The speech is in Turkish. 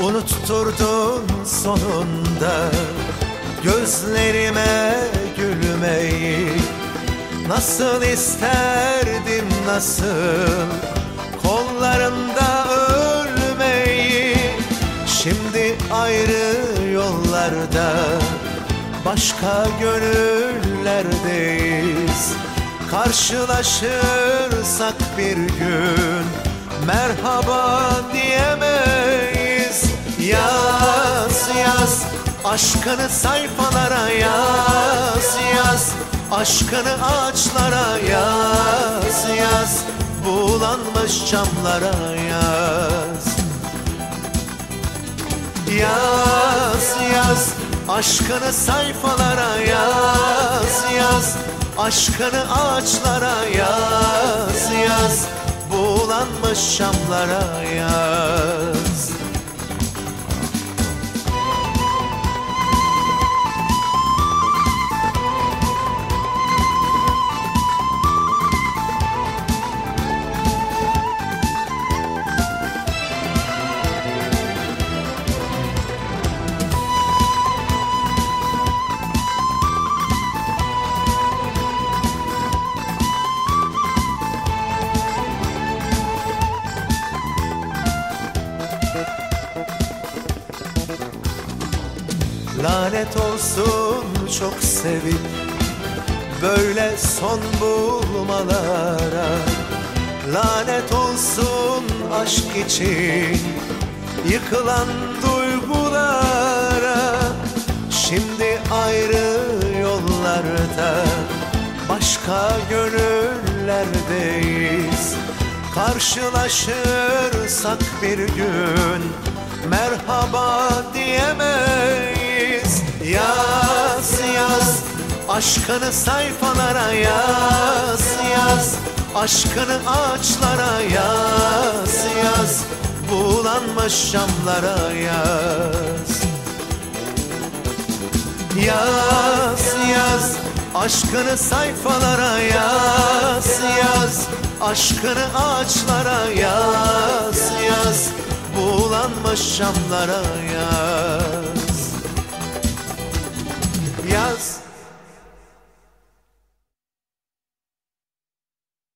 Unutturdun sonunda Gözlerime gülmeyi. Nasıl isterdim nasıl Kollarında ölmeyi. Şimdi ayrı yollarda Başka gönüllerdeyiz. Karşılaşırsak bir gün Merhaba diyemeyiz Aşkını sayfalara yaz yaz. Aşkını ağaçlara yaz yaz. Bulanmış camlara yaz. Yaz yaz. Aşkını sayfalara yaz yaz. Aşkını ağaçlara yaz yaz. Bulanmış şamlara yaz Lanet olsun çok sevip Böyle son bulmalara. Lanet olsun aşk için Yıkılan duygulara. Şimdi ayrı yollarda Başka gönüllerdeyiz. Karşılaşırsak bir gün Merhaba diyemeyiz Aşkını sayfalara yaz yaz. Aşkını ağaçlara yaz yaz. Bulanmış şamlara yaz. Yaz yaz. Aşkını sayfalara yaz yaz. Aşkını ağaçlara yaz yaz. Bulanmış şamlara yaz. Yaz